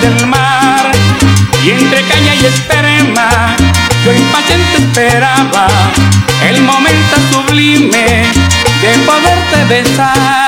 Del mar y entre caña y esperma yo impaciente esperaba el momento sublime de poderte besar.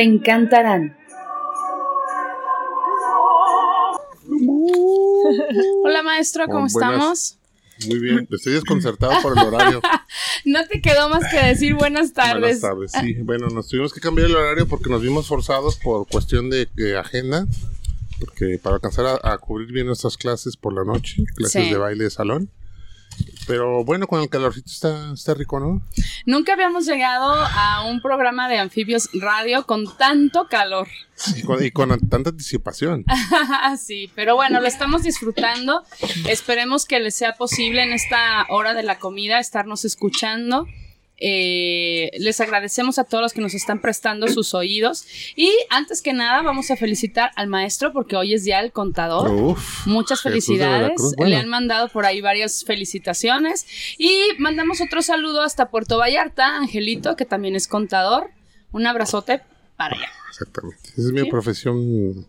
Te encantarán. Hola maestro, ¿cómo Oh, estamos? Muy bien, estoy desconcertado por el horario. No te quedó más que decir buenas tardes. Buenas tardes, sí. Bueno, nos tuvimos que cambiar el horario porque nos vimos forzados por cuestión de, de agenda. Porque para alcanzar a, a cubrir bien nuestras clases por la noche, clases Sí. de baile de salón. Pero bueno, con el calorcito está, está rico, ¿no? Nunca habíamos llegado a un programa de anfibios radio con tanto calor. Y con, y con tanta anticipación. sí, pero bueno, lo estamos disfrutando. Esperemos que les sea posible en esta hora de la comida estarnos escuchando. Eh, les agradecemos a todos los que nos están prestando sus oídos. Y antes que nada, vamos a felicitar al maestro porque hoy es día del contador. Uf, Muchas felicidades. Bueno. Le han mandado por ahí varias felicitaciones. Y mandamos otro saludo hasta Puerto Vallarta, Angelito, que también es contador. Un abrazote para allá. Exactamente. Esa es mi profesión.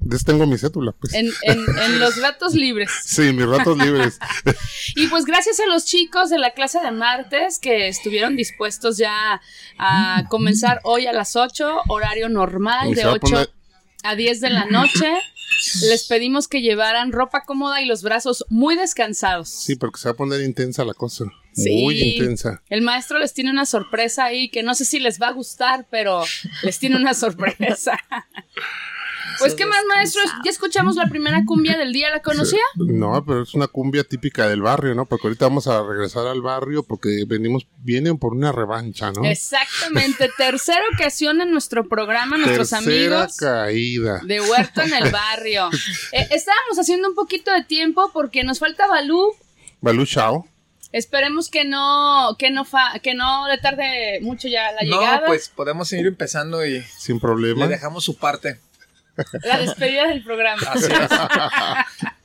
De eso tengo mi cédula, pues. En, en- en los ratos libres. Sí, mis ratos libres. Y pues gracias a los chicos de la clase de martes que estuvieron dispuestos ya a comenzar hoy a las 8, horario normal de se va a 8 poner- a 10 de la noche. Les pedimos que llevaran ropa cómoda y los brazos muy descansados. Sí, porque se va a poner intensa la cosa. Sí. Muy intensa. El maestro les tiene una sorpresa ahí que no sé si les va a gustar, pero les tiene una sorpresa. Pues, ¿qué más, maestro? Ya escuchamos la primera cumbia del día, ¿la conocía? No, pero es una cumbia típica del barrio, ¿no? Porque ahorita vamos a regresar al barrio porque venimos, vienen por una revancha, ¿no? Exactamente, tercera ocasión en nuestro programa, nuestros Tercera amigos caída. de Huerto en el Barrio. Eh, estábamos haciendo un poquito de tiempo porque nos falta Balú. Balú Chao. Esperemos que no, que no, fa- que no le tarde mucho ya la llegada. No, pues podemos seguir empezando y Sin problema. le dejamos su parte. La despedida del programa. Así es.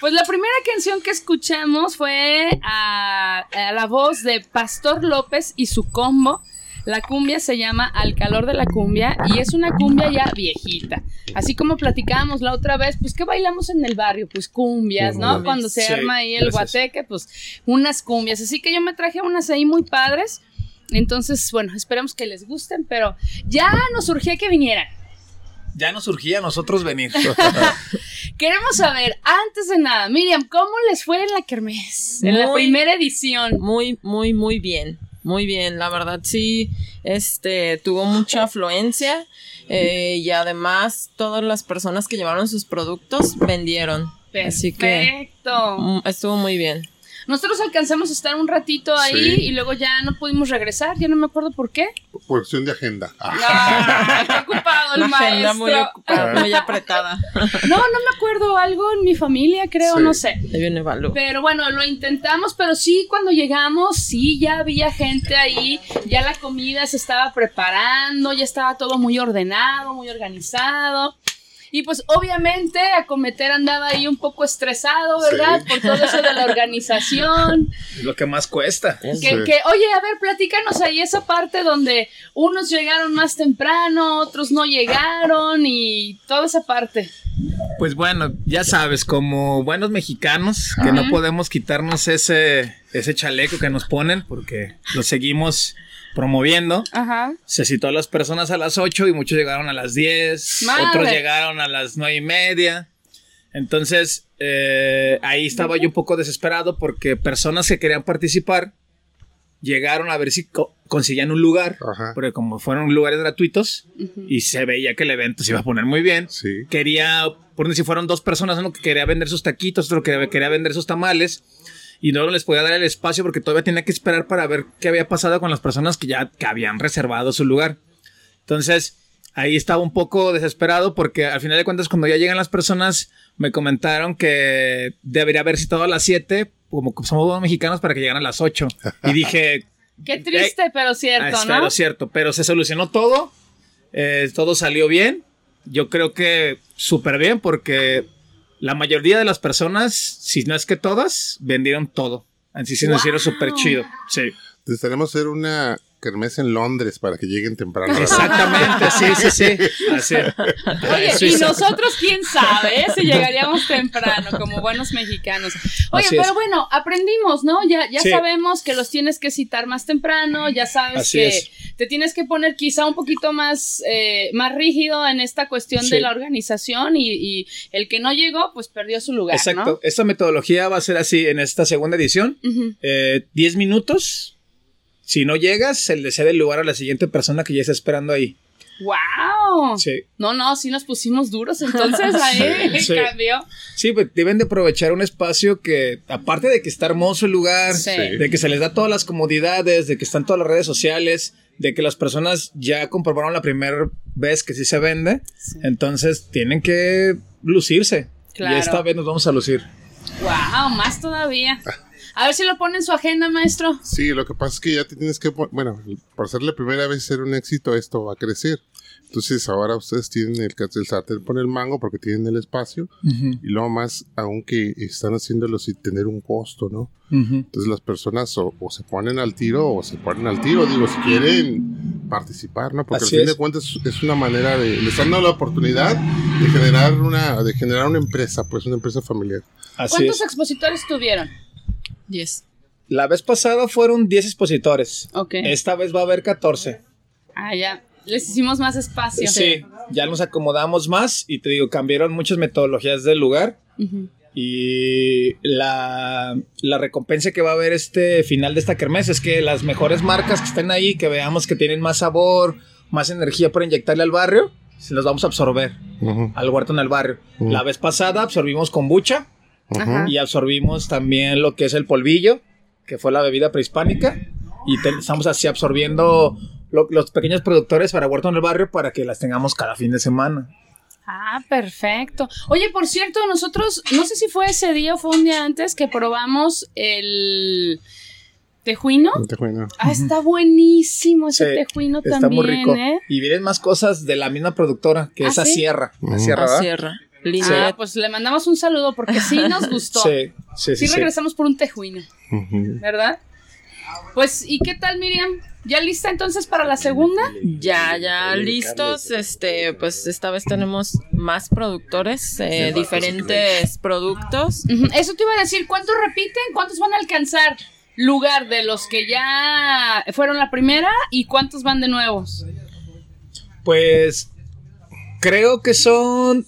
Pues la primera canción que escuchamos fue a, a la voz de Pastor López y su combo. La cumbia se llama Al calor de la cumbia y es una cumbia ya viejita. Así como platicábamos la otra vez, pues ¿qué bailamos en el barrio? Pues cumbias, ¿no? Cuando se arma ahí el guateque, pues unas cumbias. Así que yo me traje unas ahí muy padres. Entonces, bueno, esperemos que les gusten, pero ya nos surgía que vinieran. Ya nos surgía a nosotros venir. Queremos saber, antes de nada, Miriam, ¿cómo les fue en la Kermés? En la primera edición. Muy, muy, muy bien. Muy bien, la verdad sí, este, tuvo mucha afluencia eh, y además todas las personas que llevaron sus productos vendieron. Así que Perfecto. mm, estuvo muy bien. Nosotros alcanzamos a estar un ratito ahí Sí. y luego ya no pudimos regresar, ya no me acuerdo por qué. Por cuestión de agenda. Ah, Ah, qué ocupado el Una agenda muy maestro. ocupada, muy apretada. No, no me acuerdo, algo en mi familia, creo, Sí. no sé. Ahí viene Balú. Pero bueno, lo intentamos, pero sí, cuando llegamos, sí, ya había gente ahí, ya la comida se estaba preparando, ya estaba todo muy ordenado, muy organizado. Y pues obviamente Acometer andaba ahí un poco estresado, ¿verdad? Sí. Por todo eso de la organización. Lo que más cuesta. Que, Sí. que, oye, a ver, platícanos ahí esa parte donde unos llegaron más temprano, otros no llegaron y toda esa parte. Pues bueno, ya sabes, como buenos mexicanos, que no podemos quitarnos ese, ese chaleco que nos ponen porque lo seguimos promoviendo. Ajá. Se citó a las personas a las 8 y muchos llegaron a las 10, Madre. otros llegaron a las nueve y media. Entonces, eh, ahí estaba yo un poco desesperado porque personas que querían participar llegaron a ver si co- conseguían un lugar, Ajá. porque como fueron lugares gratuitos y se veía que el evento se iba a poner muy bien, Sí. quería, por si fueron dos personas, uno que quería vender sus taquitos, otro que quería vender sus tamales, y no les podía dar el espacio porque todavía tenía que esperar para ver qué había pasado con las personas que ya que habían reservado su lugar. Entonces, ahí estaba un poco desesperado porque al final de cuentas, cuando ya llegan las personas, me comentaron que debería haber citado a las 7, como somos mexicanos, para que llegaran a las 8. Y dije, Qué triste, pero Ah, cierto, es ¿no? claro, cierto, pero se solucionó todo, eh, todo salió bien, yo creo que súper bien porque la mayoría de las personas, si no es que todas, vendieron todo. Así se nos hicieron súper chido, sí. Entonces tenemos que hacer una kermés en Londres para que lleguen temprano. Exactamente, sí, sí, sí. Así. Oye, y nosotros, quién sabe, ¿eh? si llegaríamos temprano, como buenos mexicanos. Oye, Así es. pero bueno, aprendimos, ¿no? Ya, ya Sí. sabemos que los tienes que citar más temprano, ya sabes Así que es. te tienes que poner quizá un poquito más, eh, más rígido en esta cuestión de la organización y, y el que no llegó, pues perdió su lugar, Exacto. Esta metodología va a ser así en esta segunda edición. ¿no? Ujú. Eh, 10 minutos. Si no llegas, se le cede el lugar a la siguiente persona que ya está esperando ahí. ¡Wow! Sí. No, no, sí nos pusimos duros, entonces ahí Sí. cambió. Sí, pues deben de aprovechar un espacio que, aparte de que está hermoso el lugar, Sí. de que se les da todas las comodidades, de que están todas las redes sociales, de que las personas ya comprobaron la primera vez que sí se vende, entonces tienen que lucirse. Claro. Y esta vez nos vamos a lucir. ¡Wow! Más todavía. A ver si lo pone en su agenda, maestro. Sí, lo que pasa es que ya te tienes que, bueno, por ser la primera vez ser un éxito, esto va a crecer. Entonces ahora ustedes tienen el, el sartén por el mango porque tienen el espacio y luego más, aunque están haciéndolo sin tener un costo, ¿no? Entonces las personas o, o se ponen al tiro o se ponen al tiro, digo, si quieren participar, ¿no? Porque Así al fin es. de cuentas es una manera de, les están dando la oportunidad de generar una, de generar una empresa, pues una empresa familiar. Así ¿Cuántos es. expositores tuvieron? 10. La vez pasada fueron 10 expositores. Ok. Esta vez va a haber 14. Ah, ya. Les hicimos más espacio. Sí, ya nos acomodamos más y te digo, cambiaron muchas metodologías del lugar. Y la, la recompensa que va a haber este final de esta kermés es que las mejores marcas que estén ahí, que veamos que tienen más sabor, más energía para inyectarle al barrio, se los vamos a absorber al huerto en el barrio. La vez pasada absorbimos kombucha. Ajá. y absorbimos también lo que es el polvillo, que fue la bebida prehispánica. Y te- estamos así absorbiendo lo- los pequeños productores para huerto en el barrio para que las tengamos cada fin de semana. Ah, perfecto. Oye, por cierto, nosotros, no sé si fue ese día o fue un día antes que probamos el tejuino. Te cuento. Ah, está buenísimo ese Sí, tejuino Está también, muy rico. ¿eh? Y vienen más cosas de la misma productora, que ¿Ah, es a sí? Sierra. A. Sierra, sierra. Ah, pues le mandamos un saludo porque sí nos gustó. Sí, sí, sí. Sí sí. regresamos por un tejuino. ¿verdad? Pues, ¿y qué tal, Miriam? ¿Ya lista entonces para la segunda? Ya, ya listos. Este, pues esta vez tenemos más productores, eh, diferentes productos. Eso te iba a decir, ¿cuántos repiten? ¿Cuántos van a alcanzar lugar de los que ya fueron la primera y cuántos van de nuevos? Pues creo que son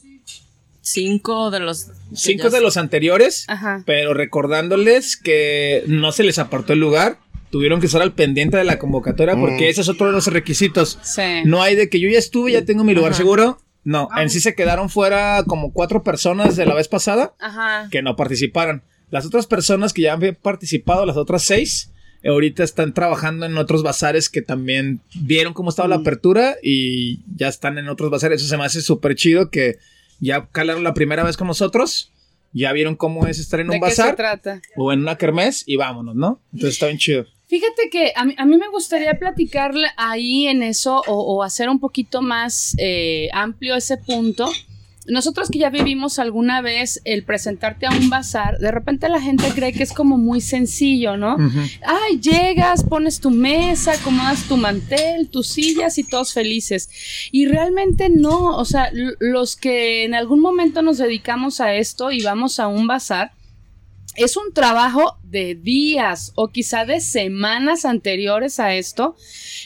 Cinco de los. cinco ya- de los anteriores, Ajá. pero recordándoles que no se les apartó el lugar. Tuvieron que estar al pendiente de la convocatoria porque Mm. ese es otro de los requisitos. Sí. No hay de que yo ya estuve, ya tengo mi lugar Ajá. seguro. No, en sí se quedaron fuera como cuatro personas de la vez pasada Ajá. que no participaron. Las otras personas que ya han participado, las otras seis, ahorita están trabajando en otros bazares que también vieron cómo estaba la Mm. apertura y ya están en otros bazares. Eso se me hace súper chido que ya calaron la primera vez con nosotros, ya vieron cómo es estar en ¿De un qué se bazar trata? o en una kermés y vámonos, ¿no? Entonces está bien chido. Fíjate que a mí, a mí me gustaría platicarle ahí en eso o, o hacer un poquito más eh, amplio ese punto. Nosotros que ya vivimos alguna vez el presentarte a un bazar, de repente la gente cree que es como muy sencillo, ¿no? Ay, llegas, pones tu mesa, acomodas tu mantel, tus sillas y todos felices. Y realmente no, o sea, los que en algún momento nos dedicamos a esto y vamos a un bazar, es un trabajo de días o quizá de semanas anteriores a esto.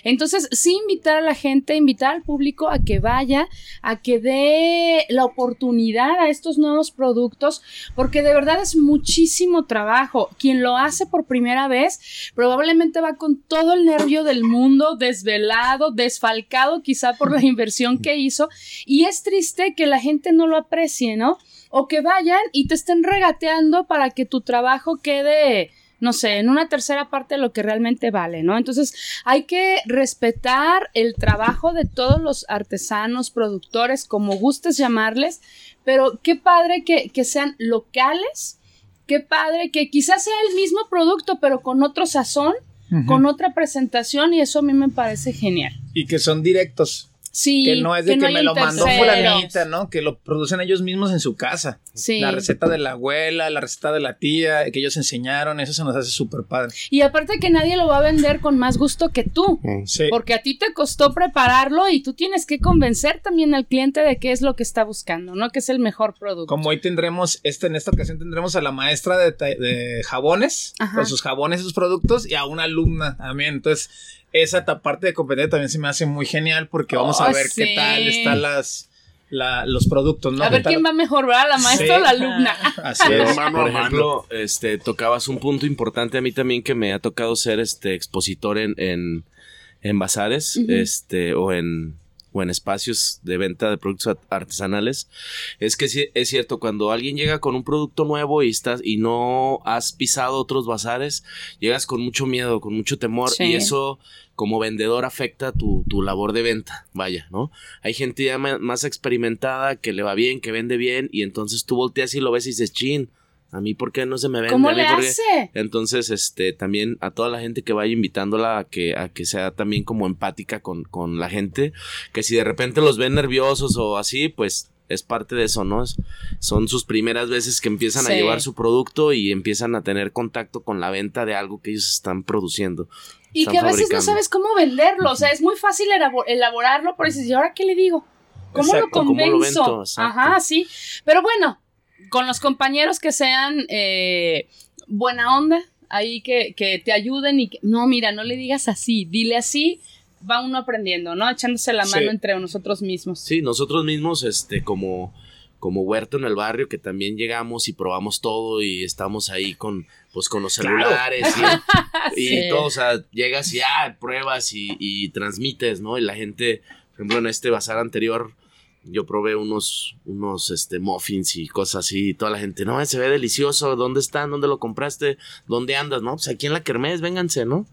Entonces, sí invitar a la gente, invitar al público a que vaya, a que dé la oportunidad a estos nuevos productos, porque de verdad es muchísimo trabajo. Quien lo hace por primera vez probablemente va con todo el nervio del mundo, desvelado, desfalcado quizá por la inversión que hizo, y es triste que la gente no lo aprecie, ¿no? O que vayan y te estén regateando para que tu trabajo quede, no sé, en una tercera parte de lo que realmente vale, ¿no? Entonces hay que respetar el trabajo de todos los artesanos, productores, como gustes llamarles, pero qué padre que, que sean locales, qué padre que quizás sea el mismo producto, pero con otro sazón, con otra presentación, y eso a mí me parece genial. Y que son directos. Sí, que no es de que, me lo mandó fulanita, ¿no? Que lo producen ellos mismos en su casa. Sí. La receta de la abuela, la receta de la tía, que ellos enseñaron, eso se nos hace súper padre. Y aparte que nadie lo va a vender con más gusto que tú. Mm. Sí. Porque a ti te costó prepararlo y tú tienes que convencer también al cliente de qué es lo que está buscando, ¿no? Que es el mejor producto. Como hoy tendremos, este, en esta ocasión tendremos a la maestra de, jabones, Ajá. con sus jabones y sus productos, y a una alumna también. Entonces, esa parte de competencia también se me hace muy genial porque vamos a Oh, ver sí. qué tal están las, la- los productos, ¿no? a ¿Qué ver quién va mejor, ¿verdad? ¿La maestra Sí. o la alumna? Así es. mano Por mano. ejemplo, este, tocabas un punto importante a mí también que me ha tocado ser este expositor en, en, en bazares, este, o en o en espacios de venta de productos art- artesanales, es que sí, es cierto, cuando alguien llega con un producto nuevo y estás y no has pisado otros bazares, llegas con mucho miedo, con mucho temor Sí. y eso como vendedor afecta tu, tu labor de venta, vaya, ¿no? Hay gente ya más experimentada que le va bien, que vende bien y entonces tú volteas y lo ves y dices, chin, a mí por qué no se me vende, ¿Cómo a mí le por qué?". hace? Entonces, este, también a toda la gente que vaya invitándola a que, a que sea también como empática con, con la gente, que si de repente los ven nerviosos o así, pues es parte de eso, ¿no? Es- son sus primeras veces que empiezan Sí. a llevar su producto y empiezan a tener contacto con la venta de algo que ellos están produciendo. Y están que a veces no sabes cómo venderlo. O sea, es muy fácil elabo- elaborarlo, pero dices, ¿y ahora qué le digo? ¿Cómo Exacto, lo ¿cómo lo convenzo? Ajá, sí. Pero bueno, con los compañeros que sean eh, buena onda, ahí que, que te ayuden y que, no, mira, no le digas así, dile así, va uno aprendiendo, ¿no? Echándose la Sí. mano entre nosotros mismos. Sí, nosotros mismos, este, como, como huerto en el barrio, que también llegamos y probamos todo y estamos ahí con, pues, con los Claro. celulares y, y Sí. todo, o sea, llegas y ah, pruebas y, y transmites, ¿no? Y la gente, por ejemplo, en este bazar anterior, yo probé unos, unos, este, muffins y cosas así, y toda la gente, no, se ve delicioso, ¿dónde están? ¿Dónde lo compraste? ¿Dónde andas? No, pues aquí en la Kermés, vénganse, ¿no?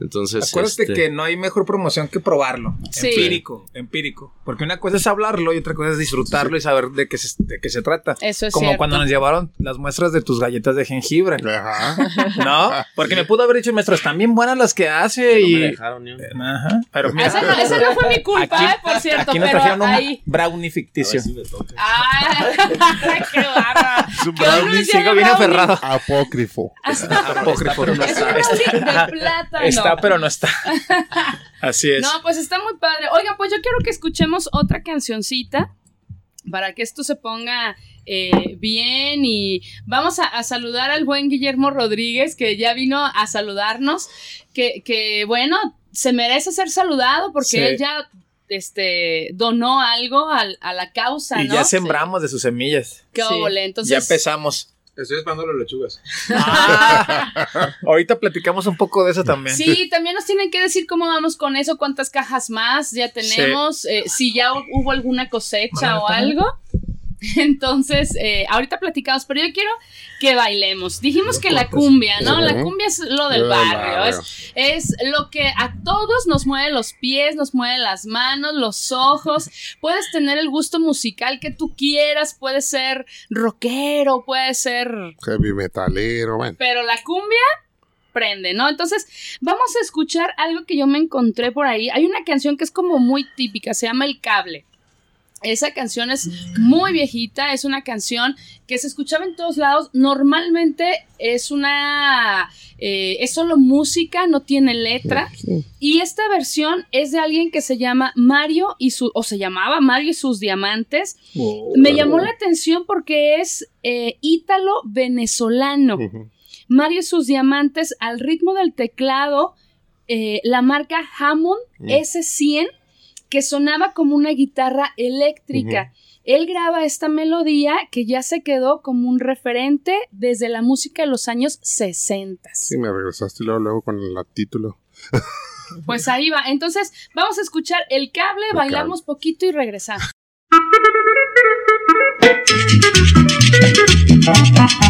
Entonces, Acuérdate este, que no hay mejor promoción que probarlo. Sí. Empírico, empírico. Porque una cosa es hablarlo y otra cosa es disfrutarlo y saber de qué se, de qué se trata. Eso es Como cierto. cuando nos llevaron las muestras de tus galletas de jengibre. Ajá. ¿No? Porque me pudo haber dicho el maestro, están bien buenas las que hace no y. me dejaron ni un- Ajá. Pero mira, Esa no, esa no fue mi culpa, Aquí- eh, por cierto, aquí nos pero trajeron ahí... un brownie ficticio. si. ¡Ah! ¡Qué barra! un ¿Qué otro brownie. Sigo bien aferrado. Apócrifo. Apócrifo. Es un brownie de plátano. Está, pero no está. Así es. No, pues está muy padre. Oiga, pues yo quiero que escuchemos otra cancioncita para que esto se ponga eh, bien y vamos a, a saludar al buen Guillermo Rodríguez que ya vino a saludarnos, que, que bueno, se merece ser saludado porque Sí. él ya este, donó algo al- a, la causa, y ¿no? ya sembramos de sus semillas. Qué Sí. entonces... ya empezamos. Estoy esperando las lechugas. Ah, ahorita platicamos un poco de eso también. Sí, también nos tienen que decir cómo vamos con eso, cuántas cajas más ya tenemos, eh, si ya hu- hubo alguna cosecha o algo. Entonces, eh, ahorita platicamos, pero yo quiero que bailemos. Dijimos que la cumbia, ¿no? La cumbia es lo del barrio, barrio. es, es lo que a todos nos mueve los pies, nos mueve las manos, los ojos. Puedes tener el gusto musical que tú quieras, puede ser rockero, puede ser Heavy metalero, bueno. pero la cumbia prende, ¿no? Entonces, vamos a escuchar algo que yo me encontré por ahí. Hay una canción que es como muy típica, se llama El Cable. Esa canción es muy viejita, es una canción que se escuchaba en todos lados. Normalmente es una. eh, es solo música, no tiene letra. Y esta versión es de alguien que se llama Mario y su. o se llamaba Mario y sus diamantes. Me llamó la atención porque es eh, ítalo-venezolano. Mario y sus diamantes al ritmo del teclado, eh, la marca Hammond Mm. S100, que sonaba como una guitarra eléctrica. Él graba esta melodía que ya se quedó como un referente desde la música de los años 60. Sí, me regresaste luego, luego con el título. Pues ahí va. Entonces, vamos a escuchar el cable, El bailamos poquito y regresamos.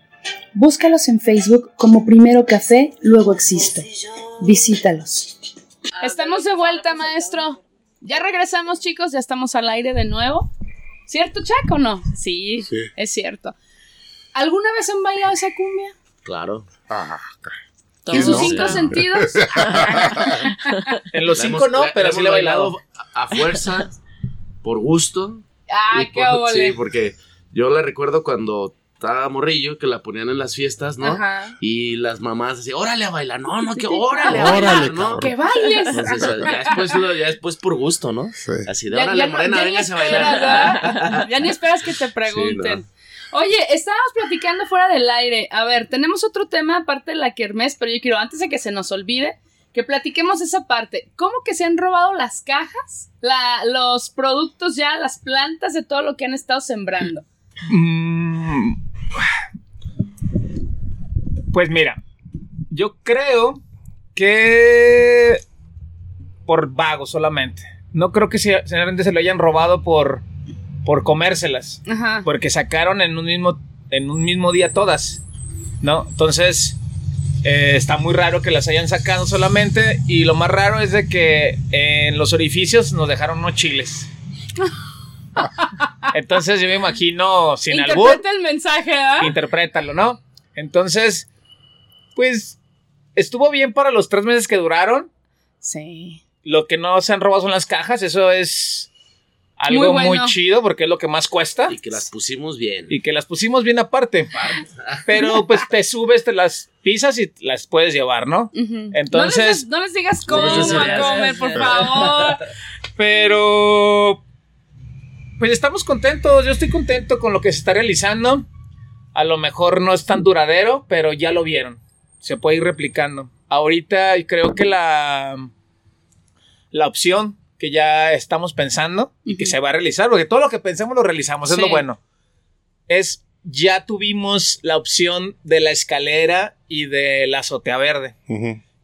Búscalos en Facebook como Primero Café, luego Existo. Visítalos. Estamos de vuelta, maestro. Ya regresamos, chicos, ya estamos al aire de nuevo. ¿Cierto, Chaco o no? Sí, Sí. es cierto. ¿Alguna vez han bailado esa cumbia? Claro. Ah, ¿En sus no? cinco sentidos? En los La cinco hemos- no, la- pero la sí le he bailado. a, fuerza, por gusto. ¡Ah, qué por-! Sí, porque yo la recuerdo cuando estaba morrillo, que la ponían en las fiestas, ¿no? Ajá. Y las mamás así, órale a bailar. No, no, que órale a Órale, bailar, ¿no? cabrón. ¡Que bailes! Entonces, ya después, ya después por gusto, ¿no? Sí. Así de, Ya- órale, ya no- morena, véngase a bailar. Ya ni esperas que te pregunten. Sí, Oye, estábamos platicando fuera del aire. A ver, tenemos otro tema aparte de la kermés, pero yo quiero, antes de que se nos olvide, que platiquemos esa parte. ¿Cómo que se han robado las cajas? La, los productos ya, las plantas de todo lo que han estado sembrando. Mm, Pues mira, yo creo que por vago solamente. No creo que se- se lo hayan robado por, por comérselas. Ajá. Porque sacaron en un mismo, en un mismo día todas. ¿No? Entonces, eh, está muy raro que las hayan sacado solamente. Y lo más raro es de que en los orificios nos dejaron unos chiles. Entonces yo me imagino sin albur Interpreta el mensaje, ¿ah? interprétalo, ¿no? Entonces, pues estuvo bien para los tres meses que duraron. Sí. Lo que no se han robado son las cajas, eso es algo Muy chido porque es lo que más cuesta. Y que las pusimos bien. Y que las pusimos bien aparte. Pero pues te subes, te las pisas y las puedes llevar, ¿no? Entonces- No les, no les digas cómo No les digas. a comer, por favor. Pero pues estamos contentos, yo estoy contento con lo que se está realizando. A lo mejor no es tan duradero, pero ya lo vieron. Se puede ir replicando. Ahorita creo que la la opción que ya estamos pensando y que se va a realizar, porque todo lo que pensemos lo realizamos, es lo bueno. Es ya tuvimos la opción de la escalera y de la azotea verde.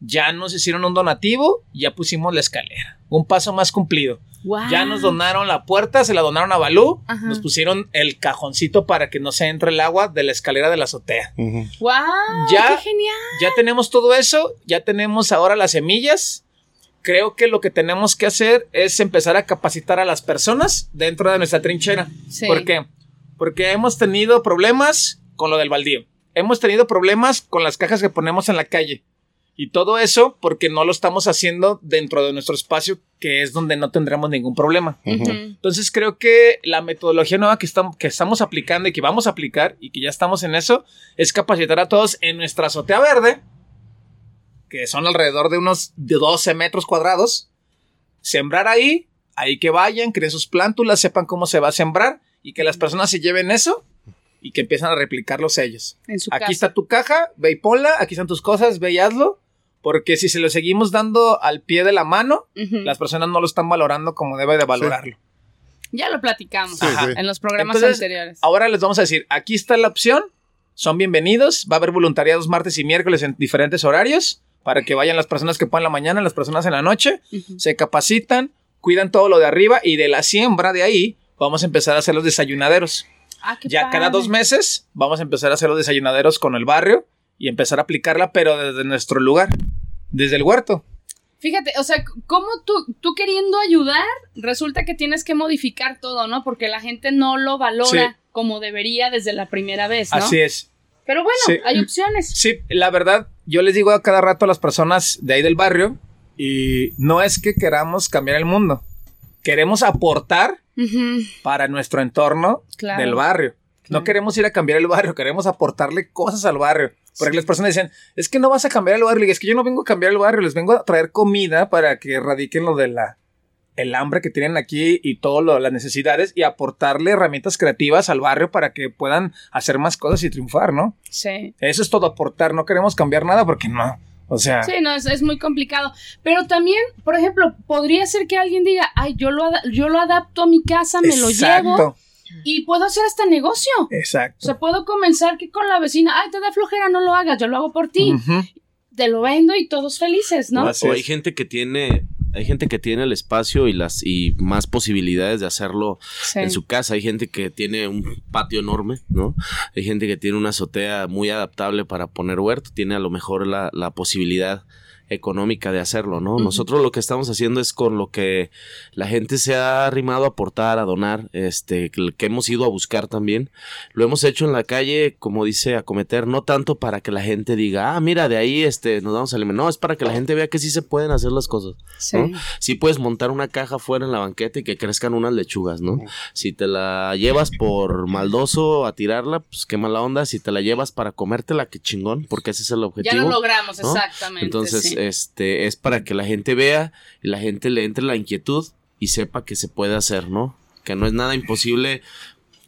Ya nos hicieron un donativo, ya pusimos la escalera. Un paso más cumplido. Guau. Ya nos donaron la puerta, se la donaron a Balú. Ajá. Nos pusieron el cajoncito para que no se entre el agua de la escalera de la azotea. Ujú. ¡Guau! Ya- ¡Qué genial! Ya tenemos todo eso, ya tenemos ahora las semillas. Creo que lo que tenemos que hacer es empezar a capacitar a las personas dentro de nuestra trinchera. Sí. ¿Por qué? Porque hemos tenido problemas con lo del baldío. Hemos tenido problemas con las cajas que ponemos en la calle. Y todo eso porque no lo estamos haciendo dentro de nuestro espacio, que es donde no tendremos ningún problema. Ujú. Entonces creo que la metodología nueva que, estamos, que estamos aplicando y que vamos a aplicar y que ya estamos en eso es capacitar a todos en nuestra azotea verde, que son alrededor de unos de 12 metros cuadrados, sembrar ahí, ahí que vayan, creen sus plántulas, sepan cómo se va a sembrar y que las personas se lleven eso y que empiezan a replicarlos ellos. En su Aquí casa. está tu caja, ve y ponla, aquí están tus cosas, ve y hazlo, porque si se lo seguimos dando al pie de la mano, las personas no lo están valorando como debe de valorarlo. Ya lo platicamos Sí, en los programas Entonces, anteriores. Ahora les vamos a decir, aquí está la opción, son bienvenidos, va a haber voluntariados martes y miércoles en diferentes horarios para que vayan las personas que puedan en la mañana, las personas en la noche, se capacitan, cuidan todo lo de arriba y de la siembra de ahí vamos a empezar a hacer los desayunaderos. Ah, ya cada dos meses vamos a empezar a hacer los desayunaderos con el barrio y empezar a aplicarla, pero desde nuestro lugar, desde el huerto. Fíjate, o sea, ¿cómo tú, tú queriendo ayudar, resulta que tienes que modificar todo, ¿no? Porque la gente no lo valora Sí. como debería desde la primera vez, ¿no? Así es. Pero bueno, Sí. hay opciones. Sí, la verdad, yo les digo a cada rato a las personas de ahí del barrio, y no es que queramos cambiar el mundo, queremos aportar para nuestro entorno Claro. del barrio. Claro. No queremos ir a cambiar el barrio, queremos aportarle cosas al barrio. Porque las personas dicen, es que no vas a cambiar el barrio. Y es que yo no vengo a cambiar el barrio, les vengo a traer comida para que erradiquen lo de la el hambre que tienen aquí y todas las necesidades y aportarle herramientas creativas al barrio para que puedan hacer más cosas y triunfar, ¿no? Sí. Eso es todo aportar, no queremos cambiar nada porque no. O sea, Sí, no, es, es muy complicado. Pero también, por ejemplo, podría ser que alguien diga, ay, yo lo, yo lo adapto a mi casa, me lo llevo exacto, y puedo hacer hasta negocio. O exacto. sea, puedo comenzar que con la vecina, ay, te da flojera, no lo hagas, yo lo hago por ti. Te lo vendo y todos felices, ¿no? O es. hay gente que tiene, hay gente que tiene el espacio y las y más posibilidades de hacerlo Sí. en su casa. Hay gente que tiene un patio enorme, ¿no? Hay gente que tiene una azotea muy adaptable para poner huerto, tiene a lo mejor la, la posibilidad económica de hacerlo, ¿no? Nosotros lo que estamos haciendo es con lo que la gente se ha arrimado a aportar, a donar, este, que hemos ido a buscar también. Lo hemos hecho en la calle, como dice, a cometer, no tanto para que la gente diga, ah, mira, de ahí este, nos vamos a alimentar. No, es para que la gente vea que sí se pueden hacer las cosas. Sí. ¿no? Sí puedes montar una caja fuera en la banqueta y que crezcan unas lechugas, ¿no? Si te la llevas por maldoso a tirarla, pues qué mala onda. Si te la llevas para comértela, qué chingón, porque ese es el Ya objetivo. lo logramos, ¿no? exactamente. Entonces, sí. Este, es para que la gente vea y la gente le entre la inquietud y sepa que se puede hacer, ¿no? Que no es nada imposible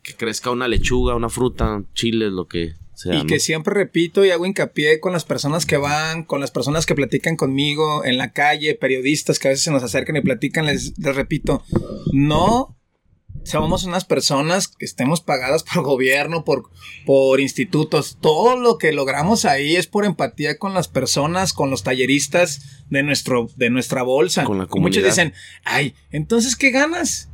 que crezca una lechuga, una fruta, chiles, lo que sea. Y ¿no? que siempre repito y hago hincapié con las personas que van, con las personas que platican conmigo en la calle, periodistas que a veces se nos acercan y platican, les, les repito, no somos unas personas que estemos pagadas por gobierno, por, por institutos. Todo lo que logramos ahí es por empatía con las personas, con los talleristas de, nuestro, de nuestra bolsa. Con la Y Muchos comunidad. dicen, ay, entonces, ¿qué ganas?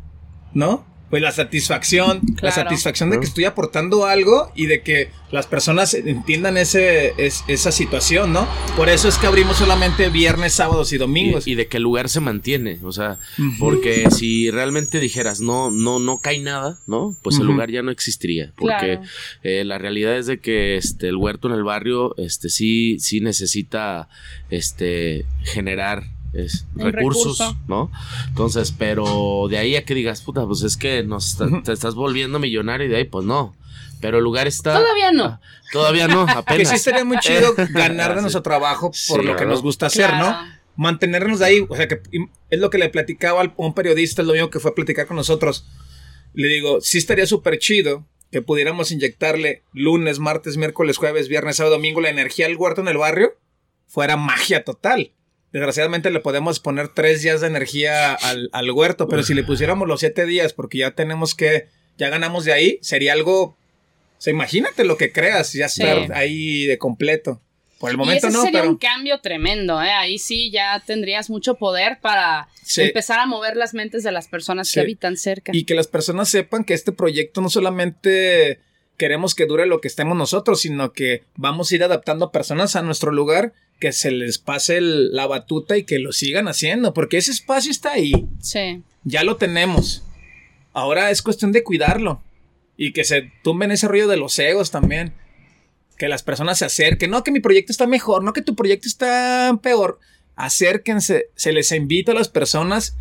¿No? Pues la satisfacción, la satisfacción de que estoy aportando algo y de que las personas entiendan ese, es- esa situación, ¿no? Por eso es que abrimos solamente viernes, sábados y domingos. Y, y de que el lugar se mantiene, o sea, porque si realmente dijeras no, no, no cae nada, ¿no? Pues el lugar ya no existiría, porque Claro. eh, la realidad es de que este el huerto en el barrio, este sí, sí necesita, este generar es, recursos, recurso. ¿no? Entonces, pero de ahí a que digas, puta, pues es que nos está- te estás volviendo millonario y de ahí, pues no. Pero el lugar está. Todavía no. Todavía no, que apenas. sí estaría muy chido ganar de nuestro trabajo por Sí, lo que claro. nos gusta hacer, ¿no? Mantenernos de ahí. O sea, que es lo que le platicaba al- a un periodista, es lo mismo que fue a platicar con nosotros. Le digo, sí estaría súper chido que pudiéramos inyectarle lunes, martes, miércoles, jueves, viernes, sábado, domingo la energía al huerto en el barrio. Fuera magia total. Desgraciadamente le podemos poner tres días de energía al, al huerto, pero si le pusiéramos los siete días, porque ya tenemos que, ya ganamos de ahí, sería algo. O sea, imagínate lo que creas, ya Sí. estar ahí de completo. Por el y momento ese no, sería pero. un cambio tremendo, ¿eh? Ahí sí ya tendrías mucho poder para Sí. empezar a mover las mentes de las personas Sí. que habitan cerca. Y que las personas sepan que este proyecto no solamente queremos que dure lo que estemos nosotros, sino que vamos a ir adaptando a personas a nuestro lugar, que se les pase el- la batuta y que lo sigan haciendo, porque ese espacio está ahí, Sí. ya lo tenemos. Ahora es cuestión de cuidarlo y que se tumben ese rollo de los egos también. Que las personas se acerquen, no que mi proyecto está mejor, no que tu proyecto está peor. Acérquense, se les invita a las personas,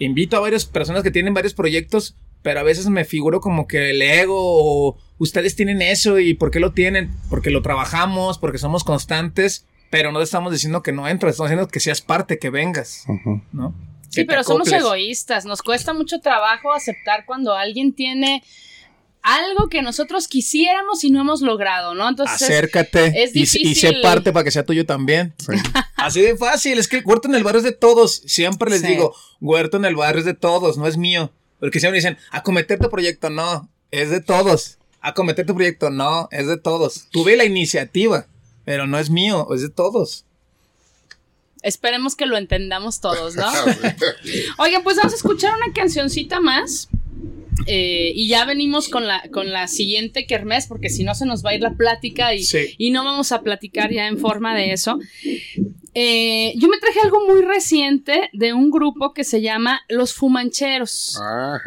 invito a varias personas que tienen varios proyectos, pero a veces me figuro como que el ego o ustedes tienen eso y ¿por qué lo tienen? Porque lo trabajamos, porque somos constantes, pero no te estamos diciendo que no entres, estamos diciendo que seas parte, que vengas, ¿no? Sí, pero somos egoístas. Nos cuesta mucho trabajo aceptar cuando alguien tiene algo que nosotros quisiéramos y no hemos logrado, ¿no? Entonces, Acércate es y, y sé difícil. parte para que sea tuyo también. Así de fácil, es que el huerto en el barrio es de todos. Siempre les Sí. digo, huerto en el barrio es de todos, no es mío. Porque siempre dicen, acometer tu proyecto, no, es de todos. Acometer tu proyecto, no, es de todos. Tuve la iniciativa, pero no es mío, es de todos. esperemos que lo entendamos todos, ¿no? Oigan, pues vamos a escuchar una cancioncita más. eh, y ya venimos con la, con la siguiente kermés, porque si no se nos va a ir la plática y, Sí. y no vamos a platicar ya en forma de eso. Eh, yo me traje algo muy reciente de un grupo que se llama Los Fumancheros. Ah,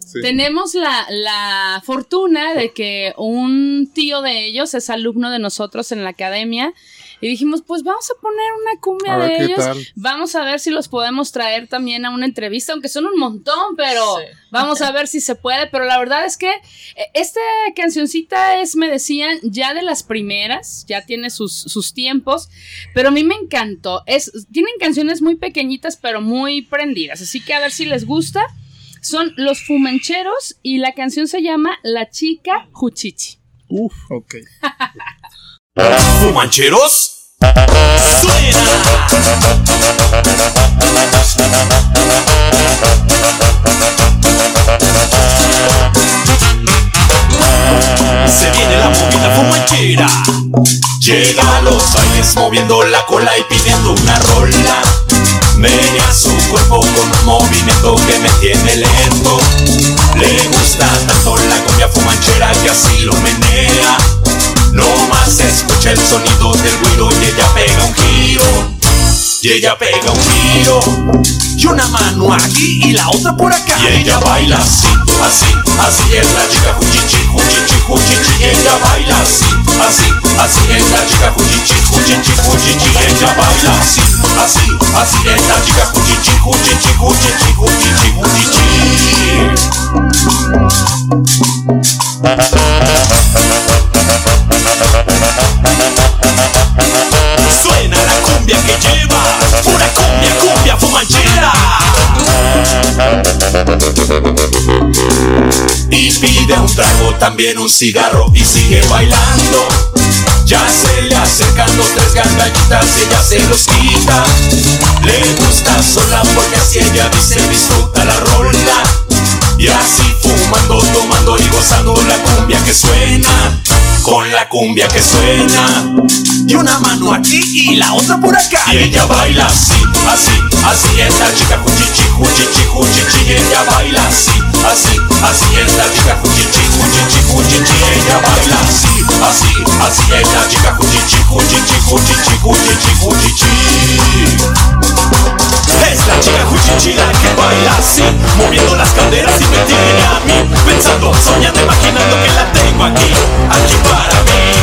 sí. Tenemos la, la fortuna de que un tío de ellos es alumno de nosotros en la academia. Y dijimos, pues vamos a poner una cumbia A de ellos. tal. Vamos a ver si los podemos traer también a una entrevista, aunque son un montón, pero Sí. vamos a ver si se puede. Pero la verdad es que eh, esta cancioncita es, me decían, ya de las primeras, ya tiene sus, sus tiempos, pero a mí me encantó. Es, tienen canciones muy pequeñitas, pero muy prendidas. Así que a ver si les gusta. Son Los Fumancheros y la canción se llama La Chica Juchichi. Uf. Ok. Fumancheros, suena. Se viene la movida fumanchera. Llega a los bailes moviendo la cola y pidiendo una rola. Menea su cuerpo con un movimiento que me tiene lento. Le gusta tanto la cumbia fumanchera que así lo menea. No más escucha el sonido del güiro y ella pega un giro. Y ella pega un giro. Y una mano aquí y la otra por acá. Y ella baila así, así, así es la chica juchichi, juchichi, juchichi. Y ella baila así, así, así es la chica juchichi, juchichi, juchichi. Y ella baila así, así, así es la chica juchichi, juchichi, juchichi, juchichi, juchichi. Y pide un trago, también un cigarro Y sigue bailando. Ya se le acercan los tres gangallitas Ella se los quita. Le gusta sola porque así ella dice disfruta la rola. Y así fumando, tomando y gozando la cumbia que suena Con la cumbia que suena. Y una mano aquí y la otra por acá. Y ella baila así, así, así es la chica juchichi, juchichi. Y ella baila así, así, así es la chica juchichi, juchichi. Y ella baila así, así, así es la chica juchichi, juchichi, juchichi, juchichi, juchichi. Es la chica juchichi la que baila así Moviendo las caderas y me tiene a mí Pensando, soñando, imaginando que la tengo aquí Aquí para mí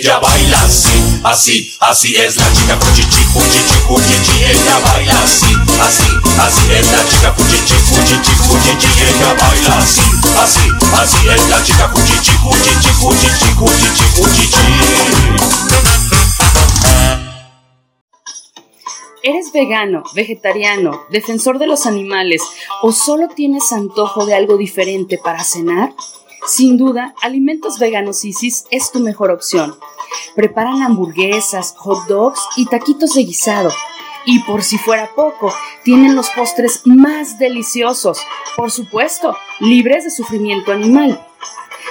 ella baila así, así, así es la chica cuchichi, cuchichi, cuchichi. Ella baila así, así, así es la chica cuchichi, cuchichi, cuchichi. Ella baila así, así, así es la chica cuchichi, cuchichi, cuchichi, cuchichi, cuchichi. ¿Eres vegano, vegetariano, defensor de los animales o solo tienes antojo de algo diferente para cenar? Sin duda, Alimentos Veganos Isis es tu mejor opción. Preparan hamburguesas, hot dogs y taquitos de guisado. Y por si fuera poco, tienen los postres más deliciosos, por supuesto, libres de sufrimiento animal.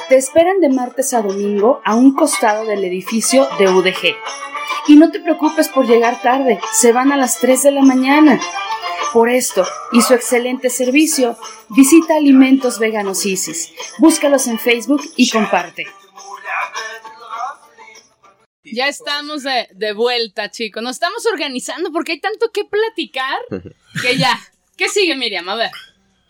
Te esperan de martes a domingo a un costado del edificio de UDG. Y no te preocupes por llegar tarde, se van a las 3 de la mañana. Por esto y su excelente servicio, visita Alimentos Veganos Isis. Búscalos en Facebook y comparte. Ya estamos de, de vuelta, chicos. Nos estamos organizando porque hay tanto que platicar que ya. ¿Qué sigue, Miriam? A ver,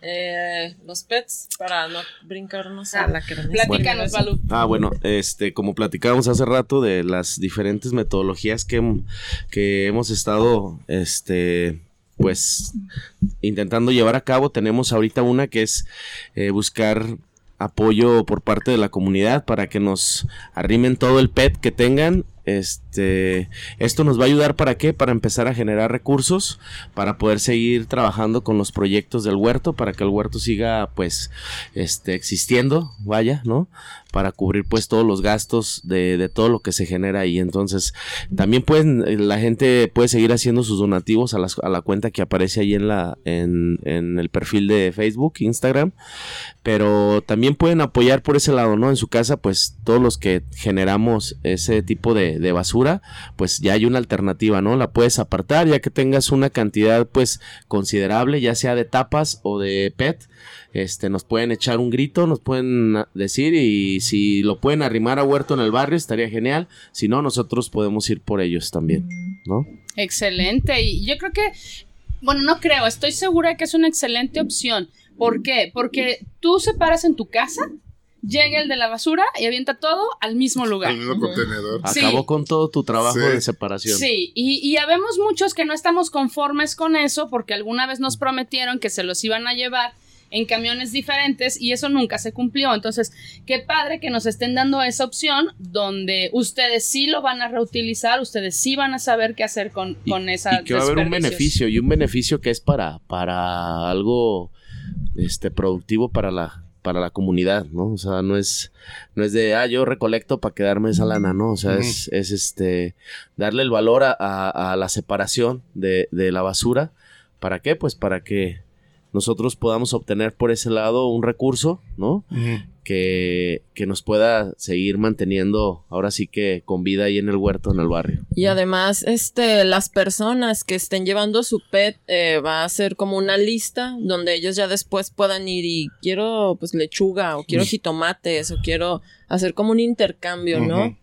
Eh, los pets para no brincarnos a la crema. platícanos, Balú. Ah, bueno, este, como platicábamos hace rato de las diferentes metodologías que, que hemos estado, este, pues, intentando llevar a cabo, tenemos ahorita una que es eh, buscar apoyo por parte de la comunidad para que nos arrimen todo el PET que tengan. Este, esto nos va a ayudar para qué? Para empezar a generar recursos, para poder seguir trabajando con los proyectos del huerto, para que el huerto siga, pues, este, existiendo, vaya, ¿no? Para cubrir, pues, todos los gastos de, de todo lo que se genera ahí. Entonces, también pueden, la gente puede seguir haciendo sus donativos a, las- a la cuenta que aparece ahí en la, en, en el perfil de Facebook, Instagram pero también pueden apoyar por ese lado, ¿no? En su casa, pues todos los que generamos ese tipo de, de basura pues ya hay una alternativa, ¿no? La puedes apartar ya que tengas una cantidad pues considerable, ya sea de tapas o de PET. Este, nos pueden echar un grito, nos pueden decir y si lo pueden arrimar a Huerto en el barrio estaría genial. Si no, nosotros podemos ir por ellos también, ¿no? Excelente. Y yo creo que, bueno, no creo, estoy segura que es una excelente opción. ¿Por qué? Porque tú separas en tu casa, llega el de la basura y avienta todo al mismo lugar. El mismo contenedor. Sí. Acabó con todo tu trabajo Sí. de separación. Sí, y, y habemos muchos que no estamos conformes con eso porque alguna vez nos prometieron que se los iban a llevar en camiones diferentes y eso nunca se cumplió. Entonces, qué padre que nos estén dando esa opción donde ustedes sí lo van a reutilizar, ustedes sí van a saber qué hacer con, Y- con esa y que va a haber un beneficio y un beneficio que es para, para algo este productivo para la para la comunidad, ¿no? O sea, no es no es de ah yo recolecto para quedarme esa lana, no, o sea, es, es este darle el valor a, a- a la separación de, de la basura. ¿Para qué? Pues para que nosotros podamos obtener por ese lado un recurso, ¿no? Que, que nos pueda seguir manteniendo ahora sí que con vida ahí en el huerto, en el barrio. Y además, este, las personas que estén llevando su pet eh, va a ser como una lista donde ellos ya después puedan ir y quiero pues lechuga o quiero jitomates o quiero hacer como un intercambio, ¿no?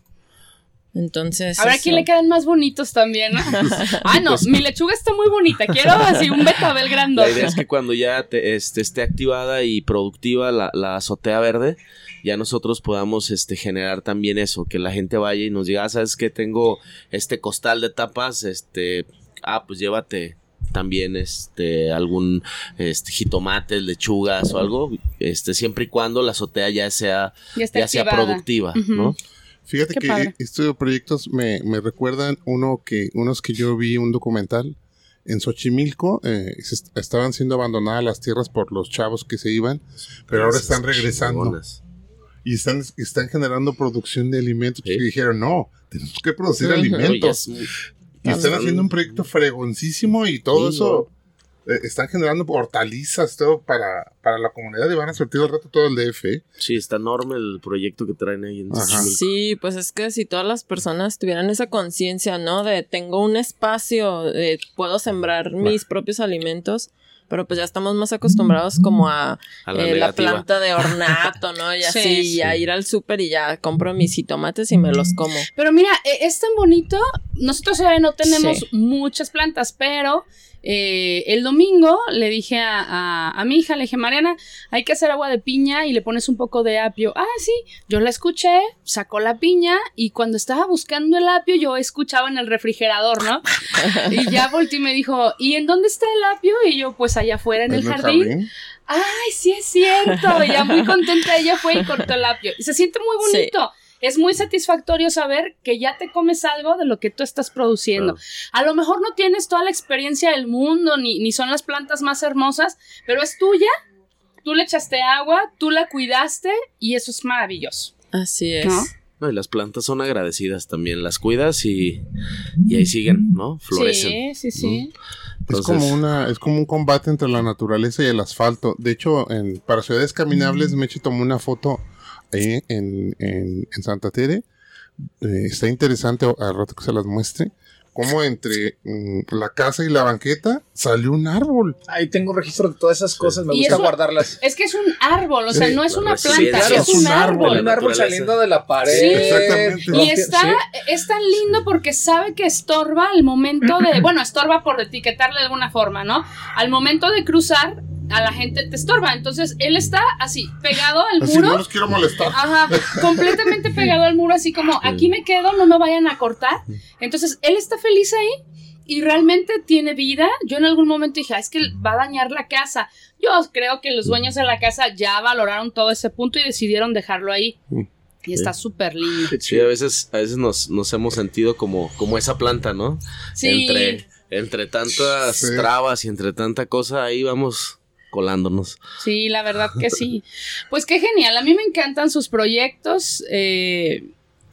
Entonces. A ver a eso. quién le quedan más bonitos también. ¿no? ah, no, mi lechuga está muy bonita. Quiero así un betabel La grandote. idea es que cuando ya te- este, esté activada y productiva la, la azotea verde, ya nosotros podamos este, generar también eso, que la gente vaya y nos diga, ah, sabes que tengo este costal de tapas, este, ah, pues llévate también este algún este jitomates, lechugas o algo, este siempre y cuando la azotea ya sea Ya sea productiva. ¿no? Fíjate Qué que padre. estos proyectos me, me recuerdan uno que, unos que yo vi un documental en Xochimilco, eh, se est- estaban siendo abandonadas las tierras por los chavos que se iban, pero ahora están regresando y están, están generando producción de alimentos. Sí. Y dijeron, no, tenemos que producir alimentos. Y están haciendo un proyecto fregoncísimo y todo Sí, eso. Eh, están generando hortalizas, todo para, para la comunidad y van a sortir al rato todo el DF. ¿eh? Sí, está enorme el proyecto que traen ahí en. Sí, pues es que si todas las personas tuvieran esa conciencia, ¿no? De tengo un espacio, de puedo sembrar mis propios alimentos, pero pues ya estamos más acostumbrados como a, A la eh, la planta de ornato, ¿no? Y Sí, así, sí. y a ir al súper y ya compro mis jitomates y me los como. Pero mira, eh, es tan bonito. Nosotros todavía no tenemos Sí. muchas plantas, pero eh, el domingo le dije a, a- a mi hija, le dije, Mariana, hay que hacer agua de piña y le pones un poco de apio. Ah, sí, yo la escuché, sacó la piña y cuando estaba buscando el apio yo escuchaba en el refrigerador, ¿no? y ya volteó y me dijo, ¿y en dónde está el apio? Y yo, pues allá afuera en el jardín. Ay, sí es cierto. Y ya muy contenta ella fue y cortó el apio. Y se siente muy Sí. Es muy satisfactorio saber que ya te comes algo de lo que tú estás produciendo. A lo mejor no tienes toda la experiencia del mundo, ni, ni son las plantas más hermosas, pero es tuya. Tú le echaste agua, tú la cuidaste y eso es maravilloso. Así es. ¿No? No, y las plantas son agradecidas también. Las cuidas y, y ahí siguen, ¿no? Florecen. Sí, sí, sí. Es Entonces- como una, es como un combate entre la naturaleza y el asfalto. De hecho, en, para ciudades caminables, Meche tomó una foto ahí en, en, en Santa Tere. Eh, está interesante al rato que se las muestre. Como entre mm, la casa y la banqueta salió un árbol. Ahí tengo registro de todas esas cosas, me Y gusta eso- guardarlas. Es que es un árbol, o sea, Sí, no es una planta, Claro, es un árbol. Un árbol saliendo de la pared. Sí, exactamente. Y está, sí. es tan lindo porque sabe que estorba al momento de, bueno, estorba por etiquetarle de alguna forma, ¿no? Al momento de cruzar, a la gente te estorba. Entonces, él está así, pegado al Así no muro. los quiero molestar. Ajá, completamente pegado al muro, así como, aquí me quedo, no me vayan a cortar. Entonces, él está feliz ahí y realmente tiene vida. Yo en algún momento dije, "Ah, es que va a dañar la casa. Yo creo que los dueños de la casa ya valoraron todo ese punto y decidieron dejarlo ahí. Y está súper lindo. Sí, a veces, a veces nos, nos hemos sentido como, como esa planta, ¿no? Sí. Entre, entre tantas Sí. trabas y entre tanta cosa, ahí vamos colándonos. Sí, la verdad que sí. Pues qué genial. A mí me encantan sus proyectos. eh,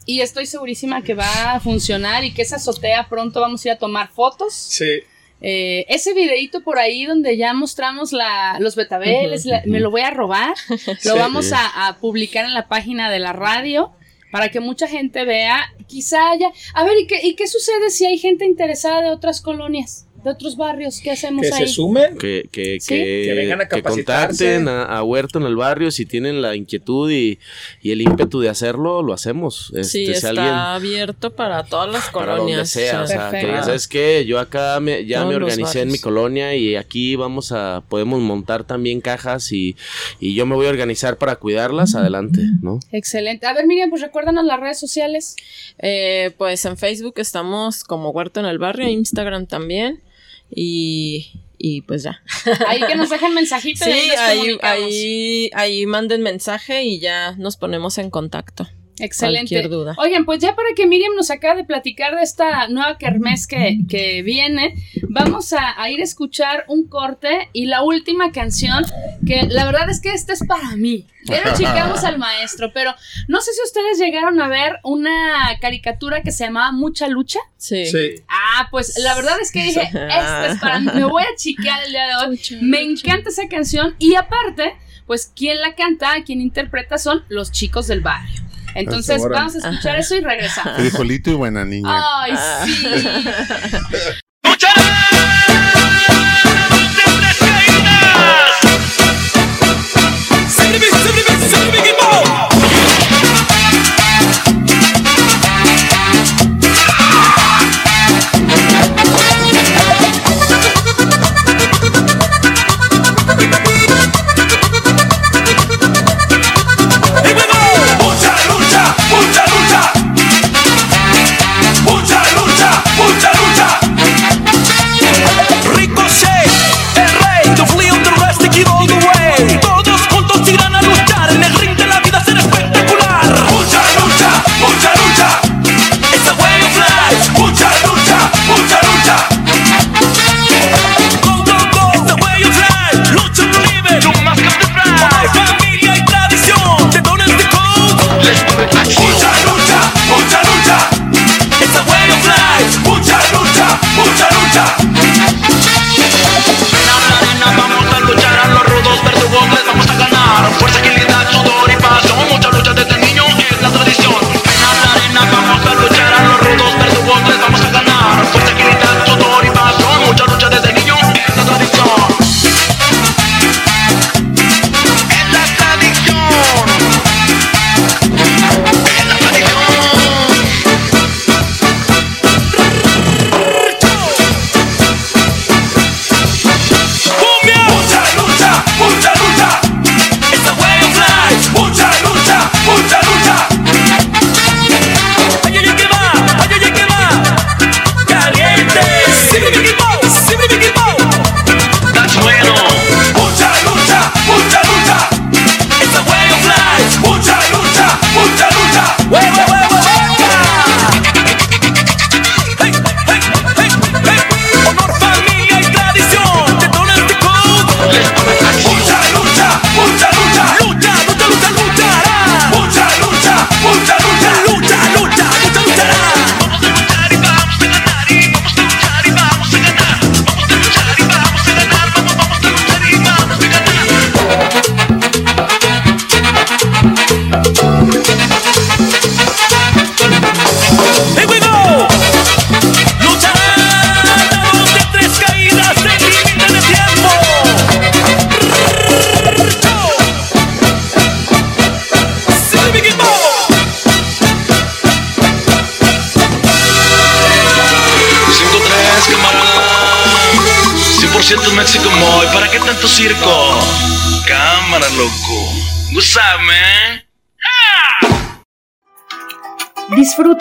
y estoy segurísima que va a funcionar y que esa azotea pronto vamos a ir a tomar fotos. Sí. Eh, ese videíto por ahí donde ya mostramos la, los betabeles, la- me lo voy a robar. Lo Sí. vamos a, a publicar en la página de la radio para que mucha gente vea, quizá haya... A ver, ¿y qué, ¿y qué sucede si hay gente interesada de otras colonias, de otros barrios? ¿Qué hacemos Que ahí? se sumen. Que, que, Sí. que, Que vengan a que capacitarse. contacten a, a Huerto en el barrio si tienen la inquietud y, y el ímpetu de hacerlo, lo hacemos. Sí, Este, si está alguien abierto para todas las para donde colonias. sea, o sí. sea, que ¿sabes qué? Yo acá me- ya Todos me organicé en mi colonia y aquí vamos a, podemos montar también cajas y, y yo me voy a organizar para cuidarlas, adelante, ¿no? Excelente. A ver, Miriam, pues recuérdanos las redes sociales. Eh, pues en Facebook estamos como Huerto en el Barrio, Instagram también. Y, y pues ya. Ahí que nos dejen mensajito y ahí ahí, ahí, ahí manden mensaje y ya nos ponemos en contacto. Excelente. Cualquier duda. Oigan, pues ya para que Miriam nos acabe de platicar de esta nueva kermés que, que viene, vamos a, a ir a escuchar un corte y la última canción, que la verdad es que esta es para mí. Quiero chicamos al maestro, pero no sé si ustedes llegaron a ver una caricatura que se llamaba Mucha Lucha. Sí. Sí. Ah, pues la verdad es que dije, esta es para mí, me voy a chiquear el día de hoy. Me encanta esa canción y aparte, pues quien la canta, quien interpreta son los chicos del barrio. Entonces vamos a escuchar eso y regresamos. Frijolito y buena niña. Ay, Ah. sí. Mucha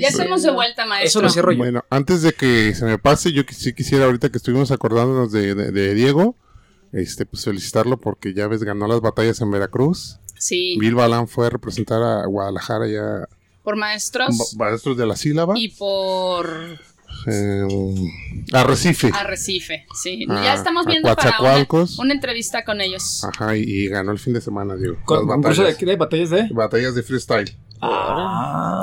Ya estamos de vuelta, maestro. Eso lo cierro yo. Bueno, antes de que se me pase, yo sí quisiera ahorita que estuvimos acordándonos de, de- de Diego, este, pues felicitarlo porque ya ves, ganó las batallas en Veracruz. Sí, Bill Balan fue a representar a Guadalajara ya por maestros maestros de la sílaba. y por eh, Arrecife. Arrecife. Sí, Ah, ya estamos viendo para una, una entrevista con ellos. Ajá, y, y ganó el fin de semana, digo. Con- las de, batallas, qué? de batallas de. batallas de freestyle.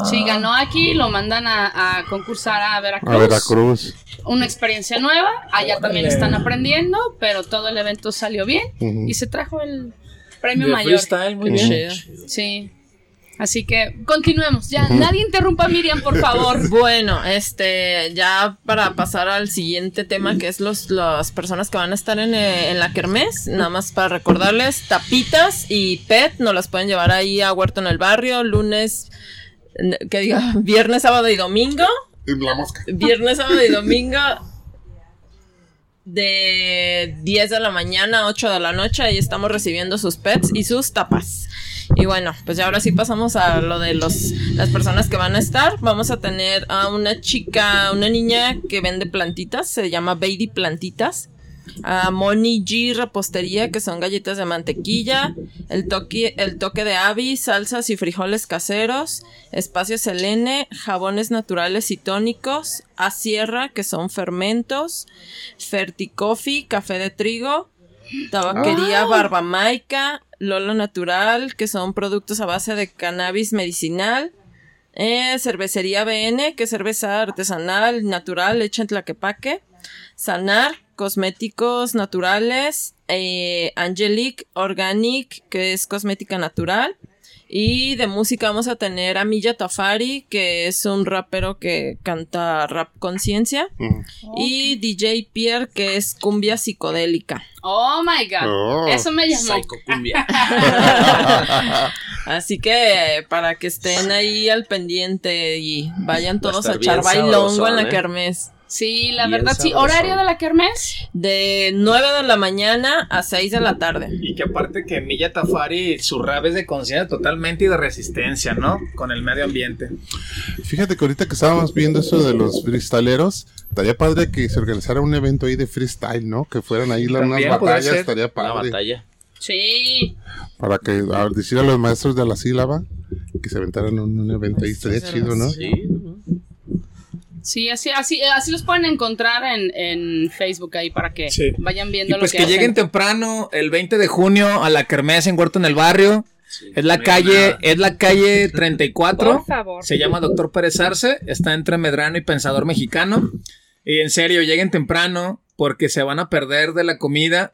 Sí, ganó aquí, lo mandan a, a concursar a Veracruz. A Veracruz. Una experiencia nueva. Allá también están aprendiendo, pero todo el evento salió bien y se trajo el premio de mayor. freestyle, muy bien. Sí. Así que continuemos. Ya, nadie interrumpa a Miriam, por favor. Bueno, este, ya para pasar al siguiente tema, que es los, las personas que van a estar en, eh, en la kermés, nada más para recordarles, tapitas y pet nos las pueden llevar ahí a Huerto en el Barrio, lunes, que diga, viernes, sábado y domingo, Y La mosca. viernes, sábado y domingo, de 10 de la mañana a 8 de la noche, ahí estamos recibiendo sus pets y sus tapas. Y bueno, pues ya ahora sí pasamos a lo de los, las personas que van a estar. Vamos a tener a una chica, una niña que vende plantitas, se llama Baby Plantitas. A Moni G Repostería, que son galletas de mantequilla, el toque, el toque de avi, salsas y frijoles caseros, Espacio Selene, jabones naturales y tónicos, A Sierra, que son fermentos, Ferticoffee, café de trigo, Tabaquería Barbamaica, Lolo Natural, que son productos a base de cannabis medicinal. eh, cervecería BN, que es cerveza artesanal, natural, hecha en Tlaquepaque. Sanar, cosméticos naturales. eh, Angelic Organic, que es cosmética natural. Y de música vamos a tener a Milla Tafari, que es un rapero que canta rap conciencia. Ujú. Y DJ Pierre, que es cumbia psicodélica. Oh my god. Oh. Eso me llamó. Psycho cumbia. Así que para que estén ahí al pendiente y vayan Va a todos a estar echar bailongo en la ¿eh? kermés. Sí, la verdad, sí. ¿Horario de la kermés? De 9 de la mañana a 6 de la tarde. Y que aparte que Milla Tafari, su rap es de conciencia totalmente y de resistencia, ¿no? Con el medio ambiente. Fíjate que ahorita que estábamos viendo eso de los freestyleros, estaría padre que se organizara un evento ahí de freestyle, ¿no? Que fueran ahí las unas batallas, estaría Una padre. batalla. Sí. Para que a decir a los maestros de la sílaba que se aventaran un, un evento ahí, estaría chido, ¿no? Sí. Sí, así, así, así los pueden encontrar en, en Facebook ahí para que Sí. vayan Y viendo pues lo que, que, lleguen hacen. temprano, el 20 de junio, a la Kermés en Huerto en el Barrio. es la no calle, es la calle 34. Por favor. Se llama Doctor Pérez Arce, está entre Medrano y Pensador Mexicano. Y en serio, lleguen temprano porque se van a perder de la comida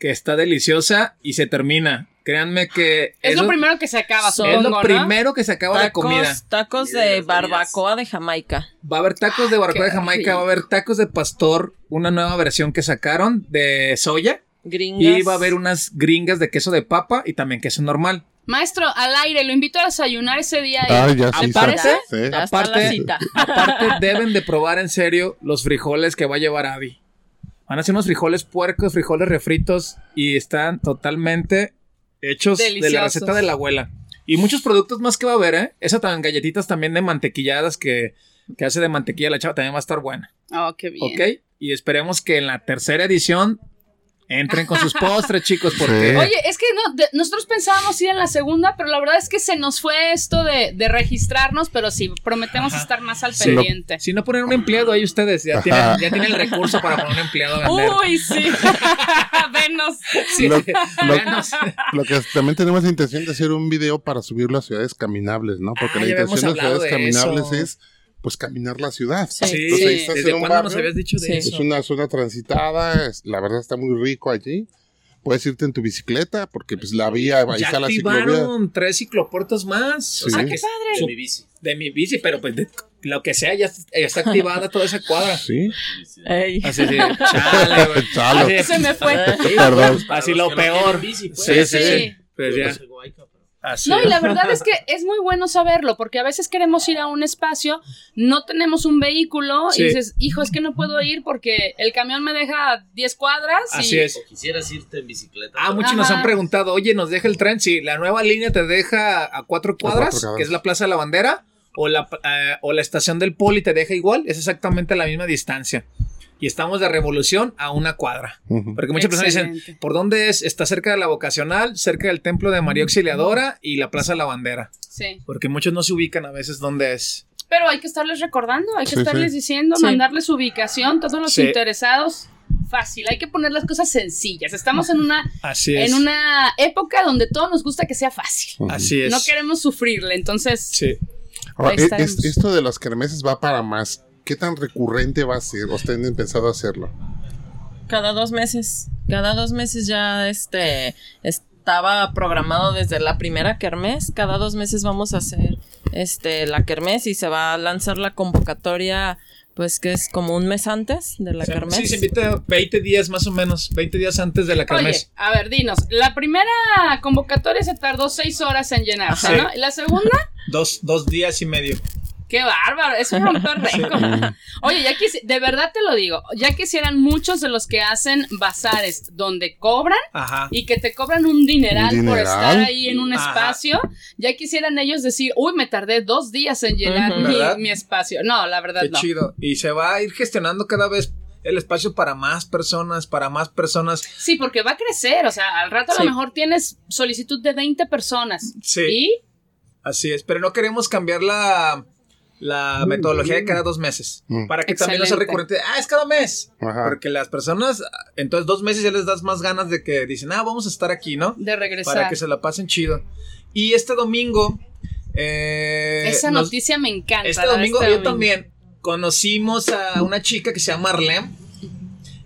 que está deliciosa y se termina. Créanme que Es lo primero que se acaba, es lo ¿no? primero que se acaba la comida. Tacos, tacos de de barbacoa de Jamaica. Va a haber tacos de barbacoa de Jamaica, va a haber tacos de pastor, una nueva versión que sacaron de soya. Gringas. Y va a haber unas gringas de queso de papa y también queso normal. Maestro, al aire, lo invito a desayunar ese día. ahí. Ah, ya Aparte- la cita. Aparte, deben de probar en serio los frijoles que va a llevar Abby. Van a ser unos frijoles puercos, frijoles refritos y están totalmente hechos de la receta de la abuela. Y muchos productos más que va a haber, ¿eh? Esa también galletitas también de mantequilladas que, que hace de mantequilla la chava también va a estar buena. Oh, qué bien. ¿Ok? Y esperemos que en la tercera edición entren con sus postres, chicos, porque... Sí. Oye, es que no, de- nosotros pensábamos ir en la segunda, pero la verdad es que se nos fue esto de, de registrarnos, pero sí, prometemos Ajá. estar más al Sí. pendiente. Si no ponen un empleado ahí ustedes, ya tienen, ya tienen el recurso para poner un empleado a vender. Uy, sí. Venos. Sí, Lo- sí. lo- Venos. Lo que también tenemos la intención de hacer un video para subirlo a ciudades caminables, ¿no? Porque Ah, la intención de ciudades de caminables eso. es pues caminar la ciudad. Sí. Sí, Entonces, ahí estás ¿desde en un cuándo nos habías dicho de Sí. Es eso? una zona transitada, es- la verdad está muy rico allí. Puedes irte en tu bicicleta porque pues la vía, ahí Ya está la ciclovía. activaron tres ciclopuertos más. O Sí. sea Ah, que qué es De mi bici. de mi bici, pero pues de lo que sea, ya, ya está activada toda esa cuadra. Sí. Ey. Así de, chale, güey. Chalo. Así Se me fue. Sí, Perdón. pues, Así lo peor. bici, pues. Sí, sí, Sí. sí. Pues ya. No Así y la verdad es que es muy bueno saberlo, porque a veces queremos ir a un espacio, no tenemos un vehículo Sí. y dices, hijo, es que no puedo ir porque el camión me deja a 10 cuadras. y- Así es. O quisieras irte en bicicleta. Ah, muchos nos han preguntado, oye, ¿nos deja el tren? Sí, la nueva línea te deja a cuatro cuadras, cuatro cuadras. que es la Plaza de la Bandera, o la, eh, o la estación del Poli te deja igual, es exactamente la misma distancia. Y estamos de revolución a una cuadra. Porque muchas personas dicen. ¿por dónde es? Está cerca de la vocacional, cerca del templo de María Auxiliadora y la Plaza de la Bandera. Sí. Porque muchos no se ubican a veces dónde es. Pero hay que estarles recordando, hay que Sí, estarles sí. diciendo, Sí. mandarles ubicación, todos los Sí. interesados. Fácil, hay que poner las cosas sencillas. Estamos en una, Así es. en una época donde todo nos gusta que sea fácil. Así es. No queremos sufrirle, entonces Sí. Ahora, Ahí e- es- esto de las kermeses va para más. ¿Qué tan recurrente va a ser? ¿O tienen pensado hacerlo? Cada dos meses. Cada dos meses ya este estaba programado desde la primera kermés. Cada dos meses vamos a hacer este la kermés y se va a lanzar la convocatoria, pues que es como un mes antes de la Sí, kermés. Sí, se invita 20 días más o menos, 20 días antes de la Oye, kermés. a ver, dinos, la primera convocatoria se tardó seis horas en llenarse, Ajá. ¿no? ¿Y la segunda? Dos, dos días y medio. ¡Qué bárbaro! Eso es romper récord. Oye, ya quisi- de verdad te lo digo, ya quisieran muchos de los que hacen bazares donde cobran Ajá. y que te cobran un dineral, ¿Un por estar ahí en un Ajá. espacio, ya quisieran ellos decir, uy, me tardé dos días en llenar mi, espacio. No, la verdad Qué no. chido. Y se va a ir gestionando cada vez el espacio para más personas, para más personas. Sí, porque va a crecer, o sea, al rato a Sí. lo mejor tienes solicitud de 20 personas. Sí. ¿Y? Así es, pero no queremos cambiar la, la metodología de cada dos meses. Mm. Para que también no sea recurrente. Ah, es cada mes. Ajá. Porque las personas, entonces dos meses ya les das más ganas de que dicen, ah, vamos a estar aquí, ¿no? De regresar. Para que se la pasen chido. Y este domingo... eh, Esa nos- noticia me encanta. Este de domingo este yo también conocimos a una chica que se llama Arlem,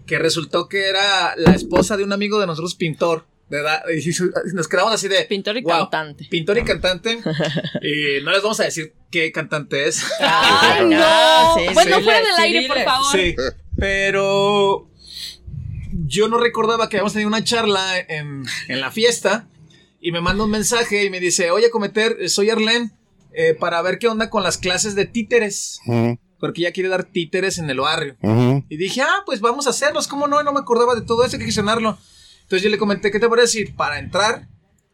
que resultó que era la esposa de un amigo de nosotros, pintor. De edad, y nos quedamos así de Pintor y "Wow, cantante. Pintor y cantante. y no les vamos a decir qué cantante es. ¡Ay, no! Sí, bueno, sí, fuera del sí, aire, por favor. Sí, pero yo no recordaba que habíamos tenido una charla en, en la fiesta y me manda un mensaje y me dice, oye, Cometer, soy Arlen, eh, para ver qué onda con las clases de títeres, porque ella quiere dar títeres en el barrio. Y dije, ah, pues vamos a hacerlos, ¿cómo no? No me acordaba de todo eso, hay que gestionarlo. Entonces yo le comenté, ¿qué te parece si para entrar,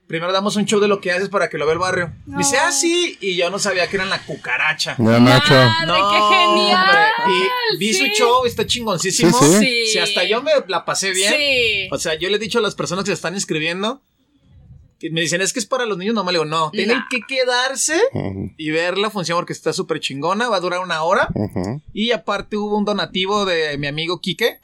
primero damos un show de lo que haces para que lo vea el barrio? Dice, ah, sí, y yo no sabía que eran la cucaracha. Ya, Nacho. Madre, qué genial. hombre. Y vi su sí. show, está chingoncísimo. Sí, sí. Sí. Si hasta yo me la pasé bien. Sí. O sea, yo le he dicho a las personas que se están inscribiendo, que me dicen, es que es para los niños, no me le digo, no, tienen Nah. que quedarse y ver la función porque está súper chingona, va a durar una hora. ujú. Y aparte hubo un donativo de mi amigo Quique.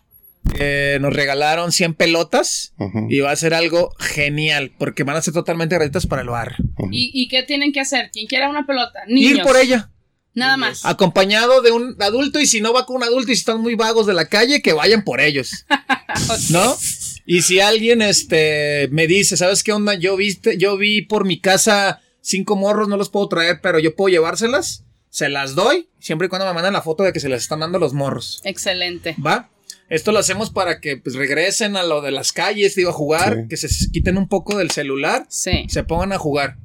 Que nos regalaron 100 pelotas y va a ser algo genial porque van a ser totalmente gratuitas para el bar. ¿Y, y qué tienen que hacer? Quien quiera una pelota. Niños. Ir por ella. Nada más. Acompañado de un adulto y si no va con un adulto y si están muy vagos de la calle, que vayan por ellos. ¿No? Y si alguien este me dice, ¿sabes qué onda? Yo viste, yo vi por mi casa cinco morros, no los puedo traer, pero yo puedo llevárselas. Se las doy, siempre y cuando me mandan la foto de que se les están dando los morros. Excelente. ¿Va? Esto lo hacemos para que pues regresen a lo de las calles, digo, a jugar, Sí. que se quiten un poco del celular, Sí. se pongan a jugar.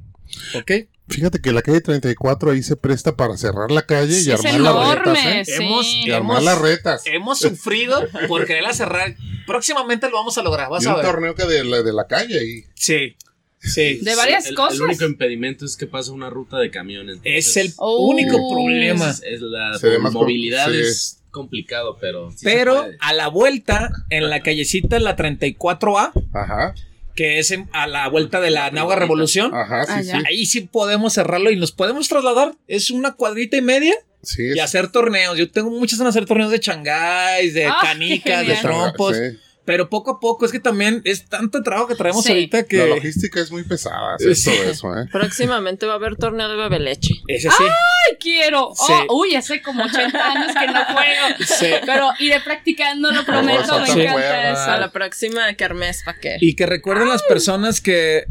¿Ok? Fíjate que la calle 34 ahí se presta para cerrar la calle y Sí, es armar las retas, ¿eh? Sí. Hemos- Y armar hemos- las retas. Hemos sufrido por quererla cerrar. Próximamente lo vamos a lograr, vas Y a un ver. torneo que de la, de la calle ahí. Sí, sí. De varias el, cosas. El único impedimento es que pasa una ruta de camiones. Es el Oh. único problema. Es, es la movilidad sí. es complicado, pero. sí Pero a la vuelta, en la callecita, la 34A, Ajá. que es en- a la vuelta de la Nueva Revolución, Ajá, sí, Ah, sí. ya. ahí sí podemos cerrarlo y nos podemos trasladar. Es una cuadrita y media Sí, y hacer torneos. Yo tengo muchas de hacer torneos de changáis, de Ah, canicas, de trompos. Sí. Pero poco a poco, es que también es tanto trabajo que traemos Sí. ahorita La que. logística es muy pesada, Sí. todo eso, ¿eh? Próximamente va a haber torneo de bebe leche. Ese sí. ¡Ay, quiero! Sí. Oh, uy, hace como 80 años que no juego. Sí. Pero iré practicando, lo prometo. Me encanta eso. A la próxima kermés, ¿para qué? Y que recuerden las personas que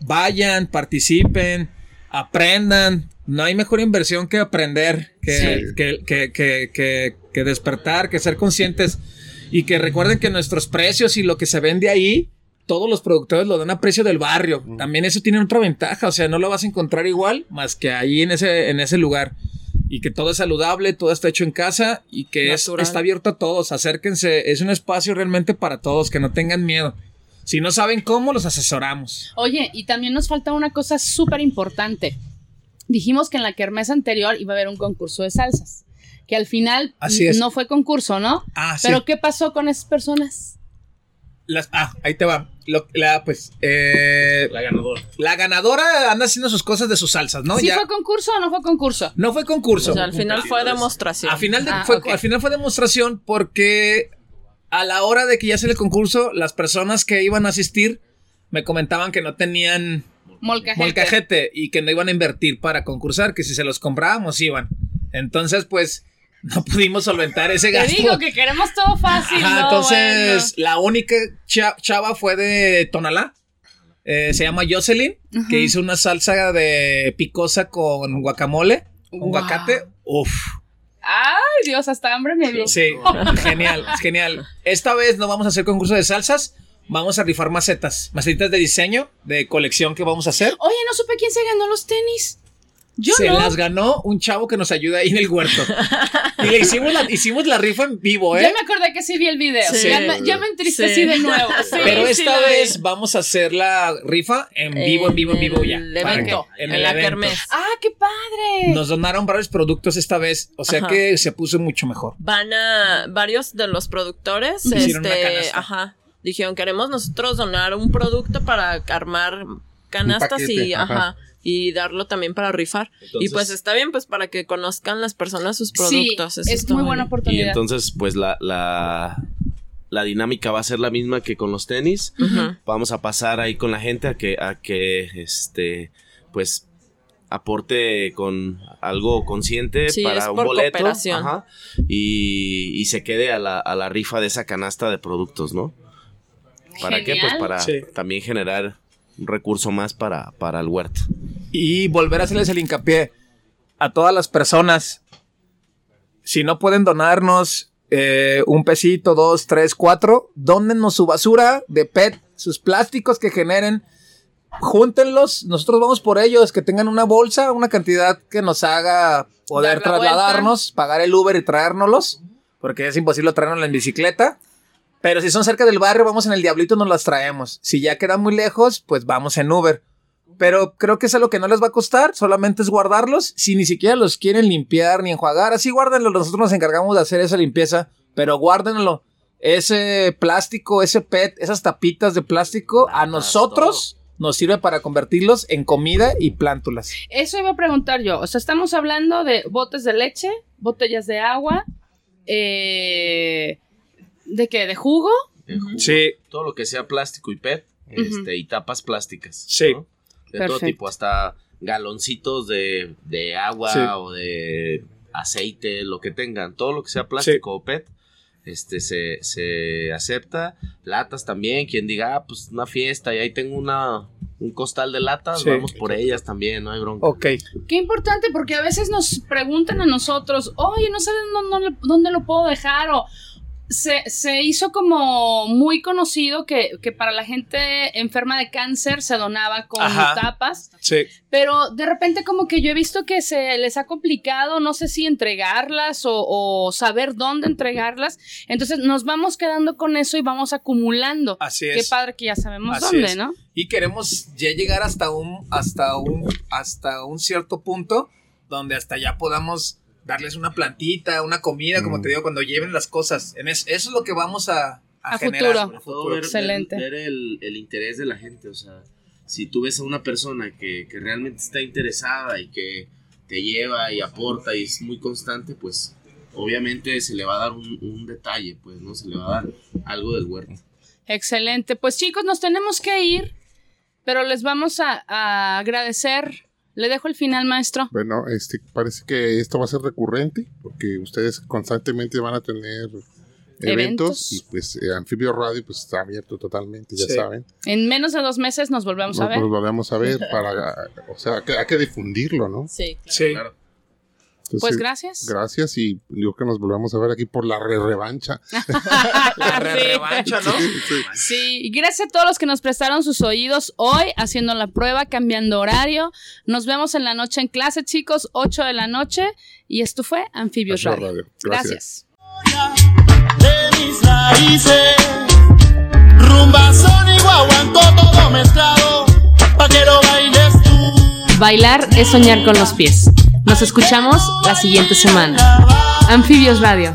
vayan, participen, aprendan. No hay mejor inversión que aprender, que, Sí. que, que, que, que- que despertar, que ser conscientes. Y que recuerden que nuestros precios y lo que se vende ahí, todos los productores lo dan a precio del barrio. También eso tiene otra ventaja, o sea, no lo vas a encontrar igual más que ahí en ese, en ese lugar. Y que todo es saludable, todo está hecho en casa y que es- está abierto a todos. Acérquense, es un espacio realmente para todos, que no tengan miedo. Si no saben cómo, los asesoramos. Oye, y también nos falta una cosa súper importante. Dijimos que en la kermés anterior iba a haber un concurso de salsas. Que al final Así es. no fue concurso, ¿no? Ah, sí. Pero ¿qué pasó con esas personas? Las- ah, ahí te va. Lo- la, pues, eh, La ganadora. la ganadora anda haciendo sus cosas de sus salsas, ¿no? ¿Sí Ya- fue concurso o no fue concurso? no fue concurso. O sea, al final fue demostración. Al final, de- Ah, fue, al final fue demostración porque a la hora de que ya se el concurso, las personas que iban a asistir me comentaban que no tenían Molcajete. molcajete y que no iban a invertir para concursar, que si se los comprábamos iban. Entonces, pues, no pudimos solventar ese Te gasto. digo que queremos todo fácil, Ajá, ¿no? entonces, la única cha- chava fue de Tonalá. Eh, se llama Jocelyn, que hizo una salsa de picosa con guacamole, con Wow. guacate. Uf. Ay, Dios, hasta hambre me dio. Sí, genial, genial. Esta vez no vamos a hacer concurso de salsas, vamos a rifar macetas, macetitas de diseño, de colección que vamos a hacer. Oye, no supe quién se ganó los tenis. Yo Se no. las ganó un chavo que nos ayuda ahí en el huerto. Y le hicimos la, hicimos la rifa en vivo, Ya ¿eh? me acordé que sí vi el video. Sí. Ya, me, ya me entristecí Sí. de nuevo. Sí, Pero sí esta vez vamos a hacer la rifa en vivo, en vivo, en vivo ya. el evento, que- en, el la evento. kermés. Ah, qué padre. Nos donaron varios productos esta vez, o sea Ajá. que se puso mucho mejor. Van a varios de los productores, Hicieron una este, canasta. ajá, dijeron queremos nosotros donar un producto para armar canastas y, ajá. ajá. Y darlo también para rifar. y pues está bien, pues para que conozcan las personas sus Sí, productos. Eso es muy buena bien. Y oportunidad. entonces, pues la, la, la dinámica va a ser la misma que con los tenis. Vamos a pasar ahí con la gente a que, a que este, pues aporte con algo consciente Sí, es para un por boleto ajá, y, y se quede a la, a la rifa de esa canasta de productos, ¿no? ¿Para qué? Pues para Sí. también generar un recurso más para, para el huerto. Y volver a hacerles el hincapié a todas las personas. Si no pueden donarnos eh, un pesito, dos, tres, cuatro, dónennos su basura de PET, sus plásticos que generen. Júntenlos, nosotros vamos por ellos, que tengan una bolsa, una cantidad que nos haga poder Dar la trasladarnos, pagar el Uber y traérnoslos, porque es imposible traernos en bicicleta. Pero si son cerca del barrio, vamos en el Diablito, nos las traemos. Si ya quedan muy lejos, pues vamos en Uber. Pero creo que es algo que no les va a costar, solamente es guardarlos. Si ni siquiera los quieren limpiar ni enjuagar, así guárdenlo. Nosotros nos encargamos de hacer esa limpieza, pero guárdenlo. Ese plástico, ese PET, esas tapitas de plástico, a nosotros nos sirve para convertirlos en comida y plántulas. Eso iba a preguntar yo. O sea, estamos hablando de botes de leche, botellas de agua, eh, ¿de qué? ¿De jugo? Eh, jugo, Sí. Todo lo que sea plástico y PET este, y tapas plásticas. Sí. ¿no? De todo tipo, hasta galoncitos de, de agua Sí. o de aceite, lo que tengan. Todo lo que sea plástico o PET. Este se, se acepta. Latas también. Quien diga, ah, pues una fiesta y ahí tengo una, un costal de latas, Sí. vamos por ellas también, no hay bronca. Ok. Qué importante porque a veces nos preguntan a nosotros, oye, no saben dónde, dónde lo puedo dejar o se, se hizo como muy conocido que, que para la gente enferma de cáncer se donaba con Ajá. tapas, Sí. pero de repente como que yo he visto que se les ha complicado, no sé si entregarlas o, o saber dónde entregarlas, entonces nos vamos quedando con eso y vamos acumulando. Así Qué es. padre que ya sabemos Así dónde, es. ¿no? Y queremos ya llegar hasta un, hasta un, hasta un cierto punto donde hasta ya podamos darles una plantita, una comida, como Mm. te digo, cuando lleven las cosas. En eso es lo que vamos a, A generar. futuro. a Todo ver, Excelente. ver- ver el, el interés de la gente, o sea, si tú ves a una persona que, que realmente está interesada y que te lleva y aporta y es muy constante, pues obviamente se le va a dar un, un detalle, pues, ¿no? Se le va a dar algo del huerto. Excelente. Pues chicos, nos tenemos que ir, pero les vamos a, a agradecer. Le dejo el final, maestro. Bueno, este, parece que esto va a ser recurrente porque ustedes constantemente van a tener eventos, Eventos. y pues eh, Anfibio Radio pues está abierto totalmente, ya Sí. saben. En menos de dos meses nos volvemos a ver. nos volvemos a ver para, o sea, hay que, hay que difundirlo, ¿no? Sí. Sí. Claro. Entonces, Pues gracias. Gracias y digo que nos volvamos a ver aquí por la re revancha. La re- Sí. revancha, ¿no? Sí, y gracias a todos los que nos prestaron sus oídos hoy haciendo la prueba, cambiando horario. Nos vemos en la noche en clase, chicos, 8 de la noche. Y esto fue Anfibios Radio. Radio. Gracias. Gracias. de mis raíces. Rumba, son y guaguancó todo mezclado, pa' que lo bailes tú. Bailar es soñar con los pies. Nos escuchamos la siguiente semana. Anfibios Radio.